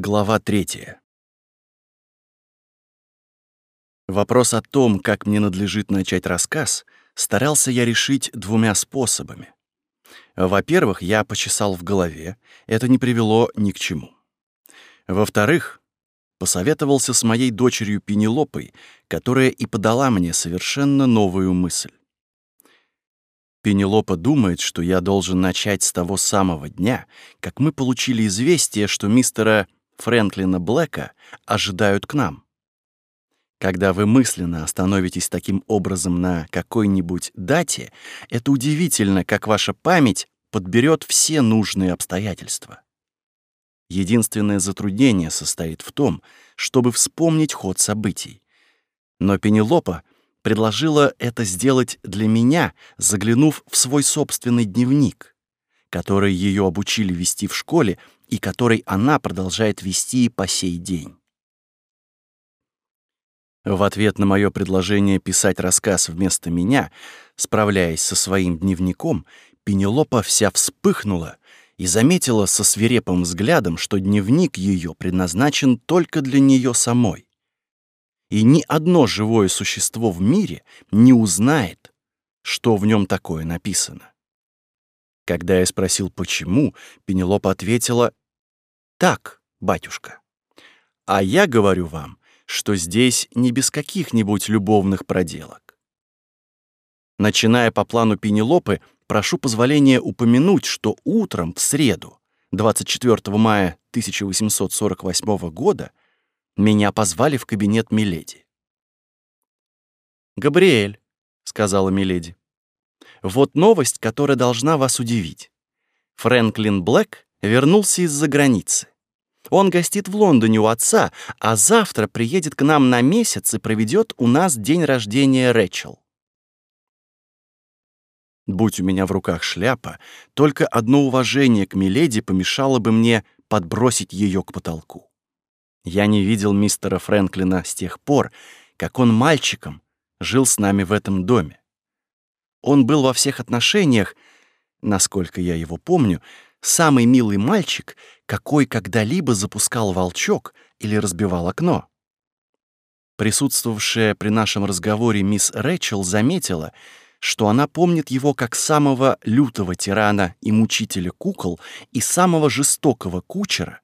Глава третья. Вопрос о том, как мне надлежит начать рассказ, старался я решить двумя способами. Во-первых, я почесал в голове, это не привело ни к чему. Во-вторых, посоветовался с моей дочерью Пенелопой, которая и подала мне совершенно новую мысль. Пенелопа думает, что я должен начать с того самого дня, как мы получили известие, что мистера Фрэнклина Блэка ожидают к нам. Когда вы мысленно остановитесь таким образом на какой-нибудь дате, это удивительно, как ваша память подберет все нужные обстоятельства. Единственное затруднение состоит в том, чтобы вспомнить ход событий. Но Пенелопа предложила это сделать для меня, заглянув в свой собственный дневник, который ее обучили вести в школе и который она продолжает вести по сей день. В ответ на мое предложение писать рассказ вместо меня, справляясь со своим дневником, Пенелопа вся вспыхнула и заметила со свирепым взглядом, что дневник ее предназначен только для нее самой. И ни одно живое существо в мире не узнает, что в нем такое написано. Когда я спросил, почему, Пенелопа ответила «Так, батюшка». А я говорю вам, что здесь не без каких-нибудь любовных проделок. Начиная по плану Пенелопы, прошу позволения упомянуть, что утром в среду, 24 мая 1848 года, меня позвали в кабинет Миледи. «Габриэль», — сказала Миледи, вот новость, которая должна вас удивить. Фрэнклин Блэк вернулся из-за границы. Он гостит в Лондоне у отца, а завтра приедет к нам на месяц и проведет у нас день рождения Рэчел. Будь у меня в руках шляпа, только одно уважение к Миледи помешало бы мне подбросить ее к потолку. Я не видел мистера Фрэнклина с тех пор, как он мальчиком жил с нами в этом доме. Он был во всех отношениях, насколько я его помню, самый милый мальчик, какой когда-либо запускал волчок или разбивал окно. Присутствовавшая при нашем разговоре мисс Рэчел заметила, что она помнит его как самого лютого тирана и мучителя кукол и самого жестокого кучера,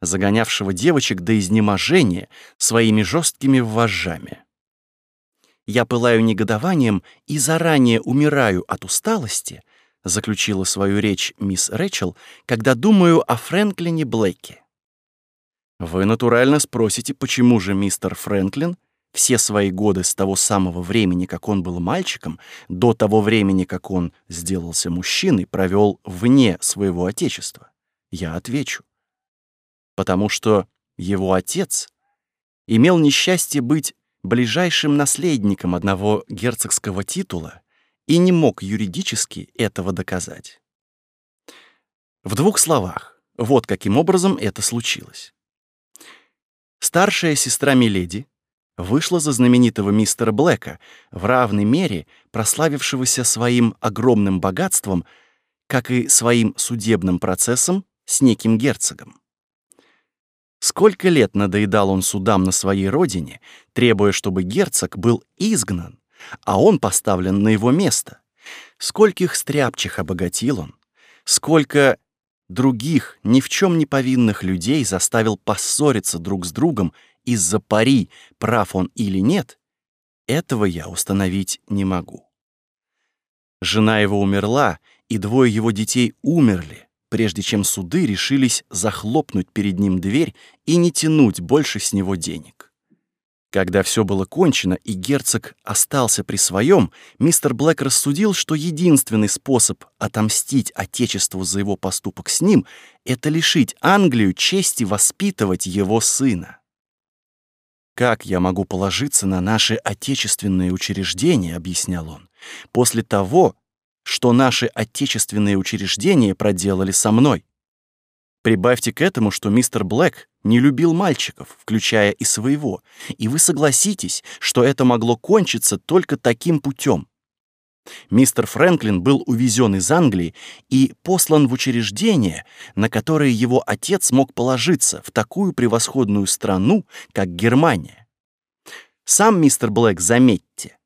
загонявшего девочек до изнеможения своими жесткими вожжами. Я пылаю негодованием и заранее умираю от усталости, заключила свою речь мисс Рэчел, когда думаю о Фрэнклине Блэке. Вы натурально спросите, почему же мистер Фрэнклин все свои годы с того самого времени, как он был мальчиком, до того времени, как он сделался мужчиной, провел вне своего отечества? Я отвечу. Потому что его отец имел несчастье быть ближайшим наследником одного герцогского титула и не мог юридически этого доказать. В двух словах, вот каким образом это случилось. Старшая сестра Миледи вышла за знаменитого мистера Блэка, в равной мере прославившегося своим огромным богатством, как и своим судебным процессом с неким герцогом. Сколько лет надоедал он судам на своей родине, требуя, чтобы герцог был изгнан, а он поставлен на его место. Скольких стряпчих обогатил он, сколько других ни в чем не повинных людей заставил поссориться друг с другом из-за пари, прав он или нет, этого я установить не могу. Жена его умерла, и двое его детей умерли, прежде чем суды решились захлопнуть перед ним дверь и не тянуть больше с него денег. Когда все было кончено и герцог остался при своем, мистер Блэк рассудил, что единственный способ отомстить Отечеству за его поступок с ним — это лишить Англию чести воспитывать его сына. «Как я могу положиться на наши отечественные учреждения?» — объяснял он. «После того, что наши отечественные учреждения проделали со мной. Прибавьте к этому, что мистер Блэк не любил мальчиков, включая и своего, и вы согласитесь, что это могло кончиться только таким путем. Мистер Фрэнклин был увезен из Англии и послан в учреждение, на которое его отец мог положиться в такую превосходную страну, как Германия. Сам мистер Блэк, заметьте,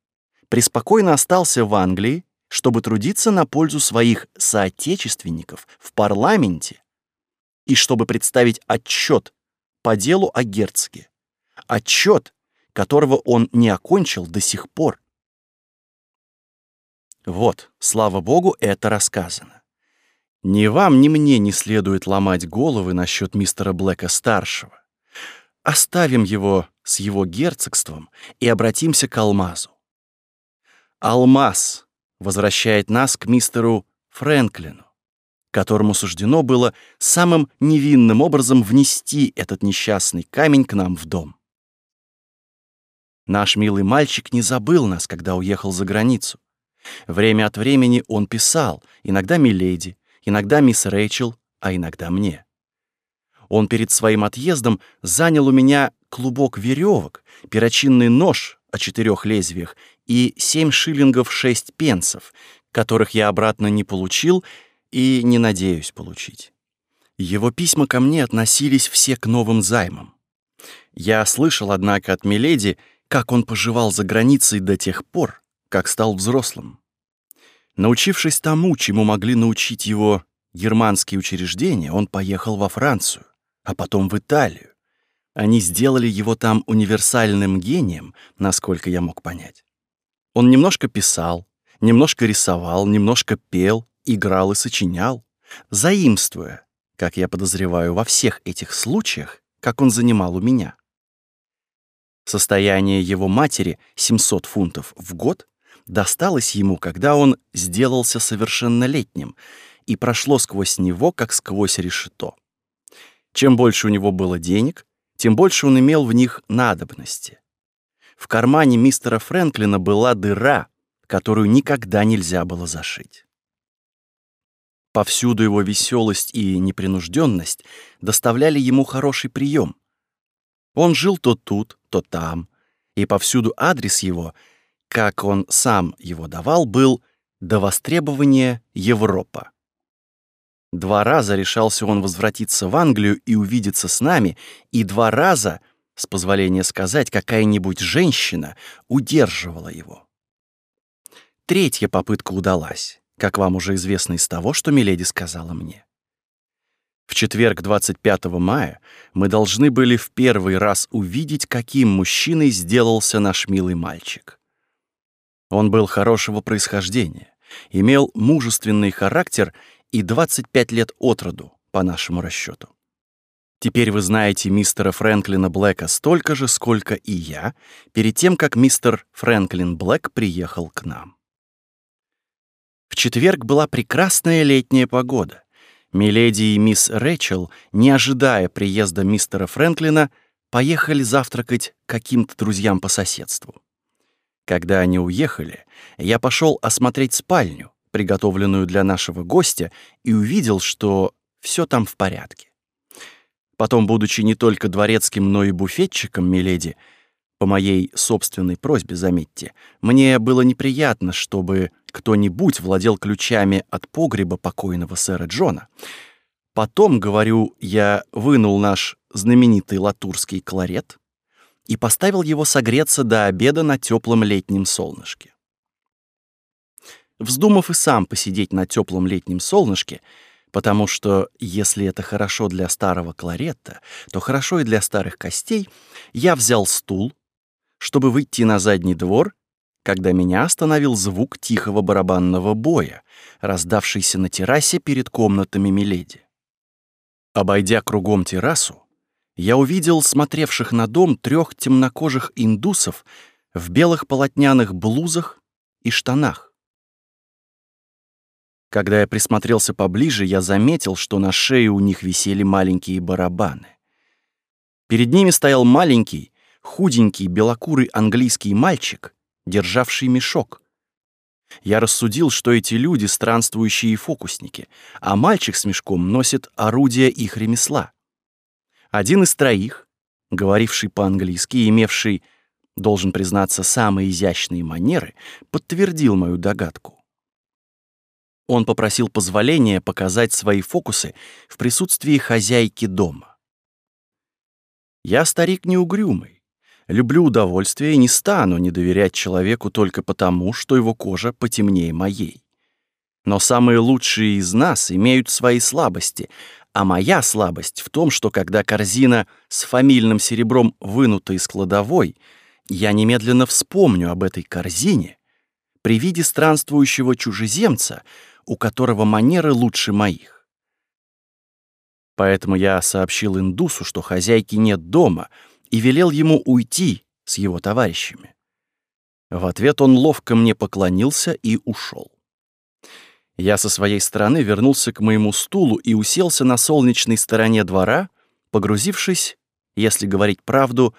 преспокойно остался в Англии, чтобы трудиться на пользу своих соотечественников в парламенте и чтобы представить отчет по делу о герцоге. Отчет, которого он не окончил до сих пор. Вот, слава богу, это рассказано. Ни вам, ни мне не следует ломать головы насчет мистера Блэка-старшего. Оставим его с его герцогством и обратимся к алмазу. Алмаз возвращает нас к мистеру Фрэнклину, которому суждено было самым невинным образом внести этот несчастный камень к нам в дом. Наш милый мальчик не забыл нас, когда уехал за границу. Время от времени он писал, иногда миледи, иногда мисс Рэйчел, а иногда мне. Он перед своим отъездом занял у меня клубок веревок, перочинный нож о четырех лезвиях и семь шиллингов шесть пенсов, которых я обратно не получил и не надеюсь получить. Его письма ко мне относились все к новым займам. Я слышал, однако, от Миледи, как он поживал за границей до тех пор, как стал взрослым. Научившись тому, чему могли научить его германские учреждения, он поехал во Францию, а потом в Италию. Они сделали его там универсальным гением, насколько я мог понять. Он немножко писал, немножко рисовал, немножко пел, играл и сочинял, заимствуя, как я подозреваю, во всех этих случаях, как он занимал у меня. Состояние его матери, 700 фунтов в год, досталось ему, когда он сделался совершеннолетним, и прошло сквозь него, как сквозь решето. Чем больше у него было денег, тем больше он имел в них надобности. В кармане мистера Фрэнклина была дыра, которую никогда нельзя было зашить. Повсюду его веселость и непринужденность доставляли ему хороший прием. Он жил то тут, то там, и повсюду адрес его — как он сам его давал, был «до востребования Европа». Два раза решался он возвратиться в Англию и увидеться с нами, и два раза, с позволения сказать, какая-нибудь женщина удерживала его. Третья попытка удалась, как вам уже известно из того, что Миледи сказала мне. В четверг 25 мая мы должны были в первый раз увидеть, каким мужчиной сделался наш милый мальчик. Он был хорошего происхождения, имел мужественный характер и 25 лет от роду, по нашему расчету. Теперь вы знаете мистера Фрэнклина Блэка столько же, сколько и я, перед тем, как мистер Фрэнклин Блэк приехал к нам. В четверг была прекрасная летняя погода. Миледи и мисс Рэчел, не ожидая приезда мистера Фрэнклина, поехали завтракать каким-то друзьям по соседству. Когда они уехали, я пошел осмотреть спальню, приготовленную для нашего гостя, и увидел, что все там в порядке. Потом, будучи не только дворецким, но и буфетчиком, миледи, по моей собственной просьбе, заметьте, мне было неприятно, чтобы кто-нибудь владел ключами от погреба покойного сэра Джона. Потом, говорю, я вынул наш знаменитый латурский кларет, и поставил его согреться до обеда на теплом летнем солнышке. Вздумав и сам посидеть на теплом летнем солнышке, потому что если это хорошо для старого кларетта, то хорошо и для старых костей, я взял стул, чтобы выйти на задний двор, когда меня остановил звук тихого барабанного боя, раздавшийся на террасе перед комнатами Миледи. Обойдя кругом террасу, я увидел смотревших на дом трех темнокожих индусов в белых полотняных блузах и штанах. Когда я присмотрелся поближе, я заметил, что на шее у них висели маленькие барабаны. Перед ними стоял маленький, худенький, белокурый английский мальчик, державший мешок. Я рассудил, что эти люди — странствующие фокусники, а мальчик с мешком носит орудие их ремесла. Один из троих, говоривший по-английски и имевший должен признаться, самые изящные манеры, подтвердил мою догадку. Он попросил позволения показать свои фокусы в присутствии хозяйки дома. Я старик неугрюмый, люблю удовольствие и не стану не доверять человеку только потому, что его кожа потемнее моей. Но самые лучшие из нас имеют свои слабости, а моя слабость в том, что когда корзина с фамильным серебром вынута из кладовой, я немедленно вспомню об этой корзине при виде странствующего чужеземца, у которого манеры лучше моих. Поэтому я сообщил индусу, что хозяйки нет дома, и велел ему уйти с его товарищами. В ответ он ловко мне поклонился и ушел. Я со своей стороны вернулся к моему стулу и уселся на солнечной стороне двора, погрузившись, если говорить правду,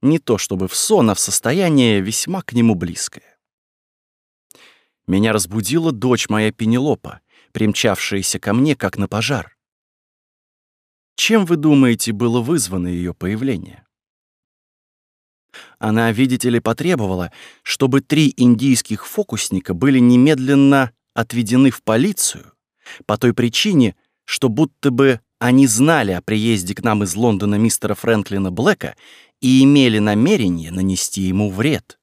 не то чтобы в сон, а в состояние весьма к нему близкое. Меня разбудила дочь моя Пенелопа, примчавшаяся ко мне как на пожар. Чем, вы думаете, было вызвано ее появление? Она, видите ли, потребовала, чтобы три индийских фокусника были немедленно отведены в полицию по той причине, что будто бы они знали о приезде к нам из Лондона мистера Фрэнклина Блэка и имели намерение нанести ему вред.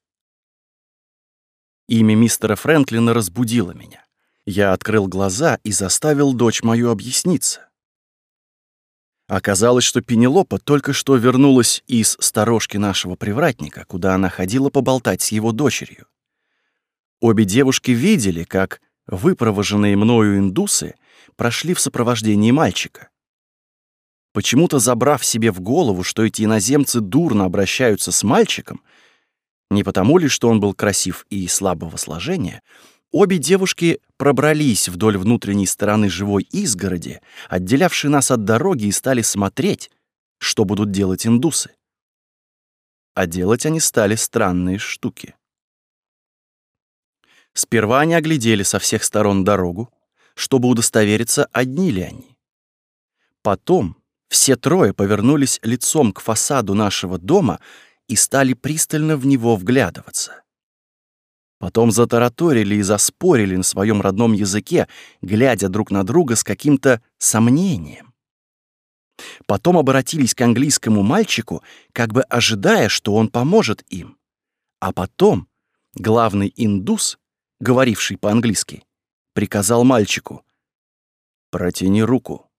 Имя мистера Фрэнклина разбудило меня. Я открыл глаза и заставил дочь мою объясниться. Оказалось, что Пенелопа только что вернулась из сторожки нашего привратника, куда она ходила поболтать с его дочерью. Обе девушки видели, как выпровоженные мною индусы прошли в сопровождении мальчика. Почему-то забрав себе в голову, что эти иноземцы дурно обращаются с мальчиком, не потому ли, что он был красив и слабого сложения, обе девушки пробрались вдоль внутренней стороны живой изгороди, отделявшей нас от дороги, и стали смотреть, что будут делать индусы. А делать они стали странные штуки. Сперва они оглядели со всех сторон дорогу, чтобы удостовериться, одни ли они. Потом все трое повернулись лицом к фасаду нашего дома и стали пристально в него вглядываться. Потом затараторили и заспорили на своем родном языке, глядя друг на друга с каким-то сомнением. Потом обратились к английскому мальчику, как бы ожидая, что он поможет им. А потом главный индус говоривший по-английски, приказал мальчику «Протяни руку».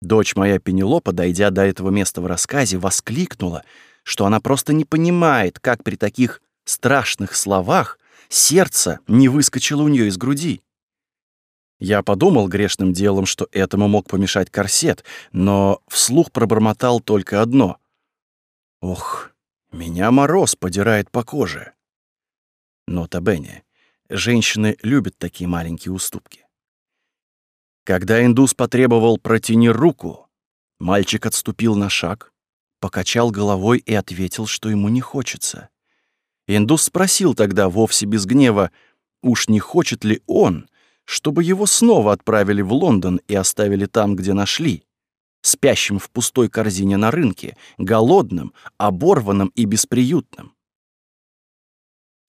Дочь моя Пенелопа, дойдя до этого места в рассказе, воскликнула, что она просто не понимает, как при таких страшных словах сердце не выскочило у нее из груди. Я подумал грешным делом, что этому мог помешать корсет, но вслух пробормотал только одно. «Ох, меня мороз подирает по коже». Нота Бенни. Женщины любят такие маленькие уступки. Когда индус потребовал «протяни руку», мальчик отступил на шаг, покачал головой и ответил, что ему не хочется. Индус спросил тогда вовсе без гнева, уж не хочет ли он, чтобы его снова отправили в Лондон и оставили там, где нашли, спящим в пустой корзине на рынке, голодным, оборванным и бесприютным.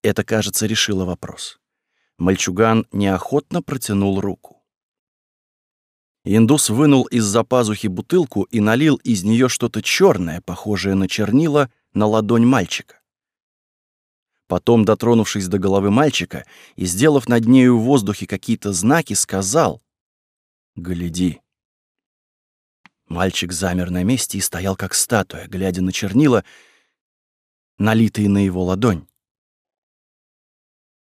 Это, кажется, решило вопрос. Мальчуган неохотно протянул руку. Индус вынул из-за пазухи бутылку и налил из нее что-то черное, похожее на чернила, на ладонь мальчика. Потом, дотронувшись до головы мальчика и сделав над нею в воздухе какие-то знаки, сказал «Гляди». Мальчик замер на месте и стоял как статуя, глядя на чернила, налитые на его ладонь.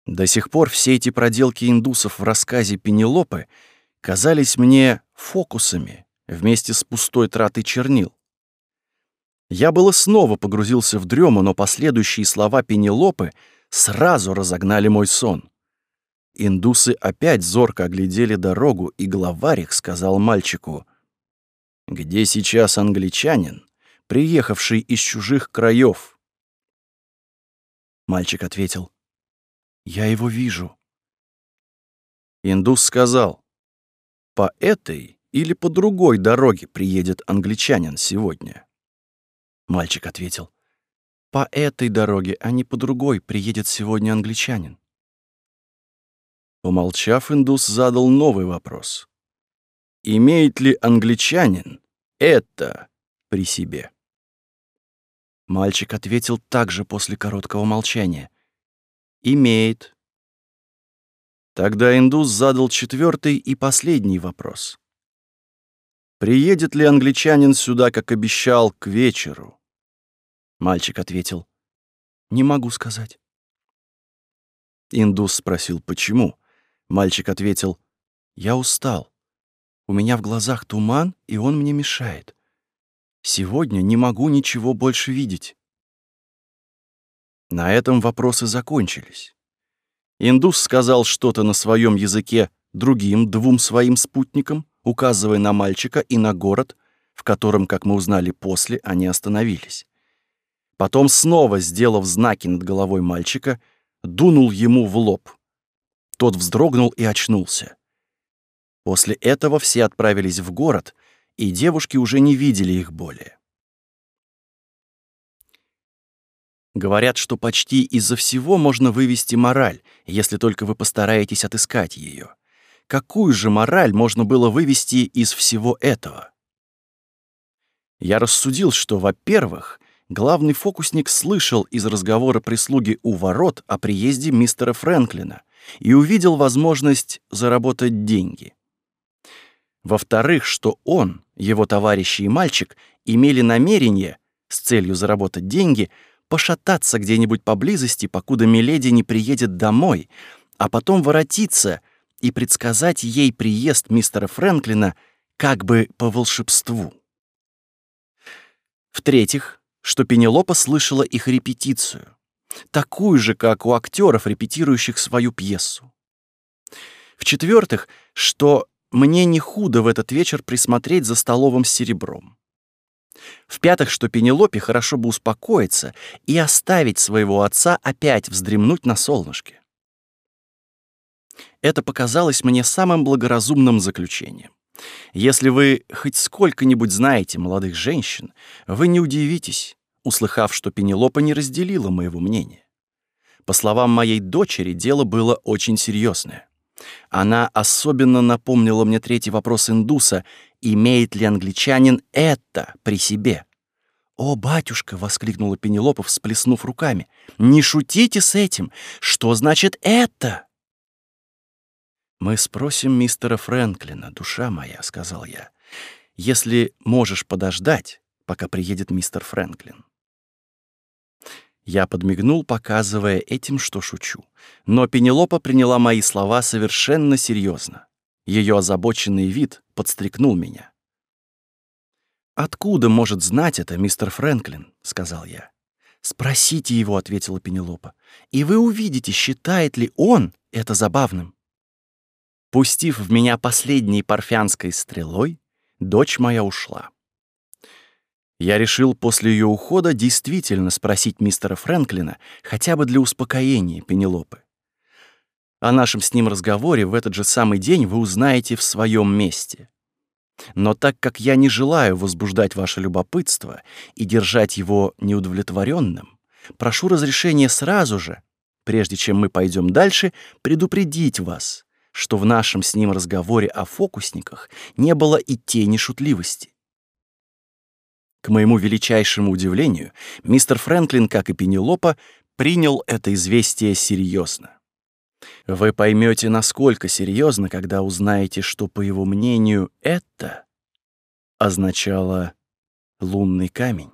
До сих пор все эти проделки индусов в рассказе Пенелопы казались мне фокусами вместе с пустой тратой чернил. Я было снова погрузился в дрему, но последующие слова Пенелопы сразу разогнали мой сон. Индусы опять зорко оглядели дорогу, и главарь их сказал мальчику, «Где сейчас англичанин, приехавший из чужих краев?» Мальчик ответил, я его вижу. Индус сказал, по этой или по другой дороге приедет англичанин сегодня. Мальчик ответил, По этой дороге, а не по другой, приедет сегодня англичанин. Помолчав, индус задал новый вопрос. Имеет ли англичанин это при себе? Мальчик ответил также после короткого молчания. «Имеет». Тогда индус задал четвертый и последний вопрос. «Приедет ли англичанин сюда, как обещал, к вечеру?» Мальчик ответил. «Не могу сказать». Индус спросил, почему. Мальчик ответил. «Я устал. У меня в глазах туман, и он мне мешает. Сегодня не могу ничего больше видеть. На этом вопросы закончились. Индус сказал что-то на своем языке другим двум своим спутникам, указывая на мальчика и на город, в котором, как мы узнали после, они остановились. Потом снова, сделав знаки над головой мальчика, дунул ему в лоб. Тот вздрогнул и очнулся. После этого все отправились в город, и девушки уже не видели их более. Говорят, что почти из-за всего можно вывести мораль, если только вы постараетесь отыскать ее. Какую же мораль можно было вывести из всего этого? Я рассудил, что, во-первых, главный фокусник слышал из разговора прислуги у ворот о приезде мистера Фрэнклина и увидел возможность заработать деньги. Во-вторых, что он, его товарищи и мальчик имели намерение, с целью заработать деньги, пошататься где-нибудь поблизости, покуда Миледи не приедет домой, а потом воротиться и предсказать ей приезд мистера Фрэнклина как бы по волшебству. В-третьих, что Пенелопа слышала их репетицию, такую же, как у актеров, репетирующих свою пьесу. В-четвертых, что мне не худо в этот вечер присмотреть за столовым серебром. В-пятых, что Пенелопе хорошо бы успокоиться и оставить своего отца опять вздремнуть на солнышке. Это показалось мне самым благоразумным заключением. Если вы хоть сколько-нибудь знаете молодых женщин, вы не удивитесь, услыхав, что Пенелопа не разделила моего мнения. По словам моей дочери, дело было очень серьезное. Она особенно напомнила мне третий вопрос индуса, имеет ли англичанин это при себе. «О, батюшка!» — воскликнула Пенелопа, всплеснув руками. «Не шутите с этим! Что значит это?» «Мы спросим мистера Фрэнклина, душа моя», — сказал я, «если можешь подождать, пока приедет мистер Фрэнклин». Я подмигнул, показывая этим, что шучу. Но Пенелопа приняла мои слова совершенно серьезно. Ее озабоченный вид подстрекнул меня. «Откуда может знать это мистер Фрэнклин?» — сказал я. «Спросите его», — ответила Пенелопа, «и вы увидите, считает ли он это забавным». Пустив в меня последней парфянской стрелой, дочь моя ушла. Я решил после ее ухода действительно спросить мистера Фрэнклина хотя бы для успокоения Пенелопы. О нашем с ним разговоре в этот же самый день вы узнаете в своем месте. Но так как я не желаю возбуждать ваше любопытство и держать его неудовлетворенным, прошу разрешения сразу же, прежде чем мы пойдем дальше, предупредить вас, что в нашем с ним разговоре о фокусниках не было и тени шутливости. К моему величайшему удивлению, мистер Фрэнклин, как и Пенелопа, принял это известие серьезно. Вы поймете, насколько серьезно, когда узнаете, что, по его мнению, это означало лунный камень.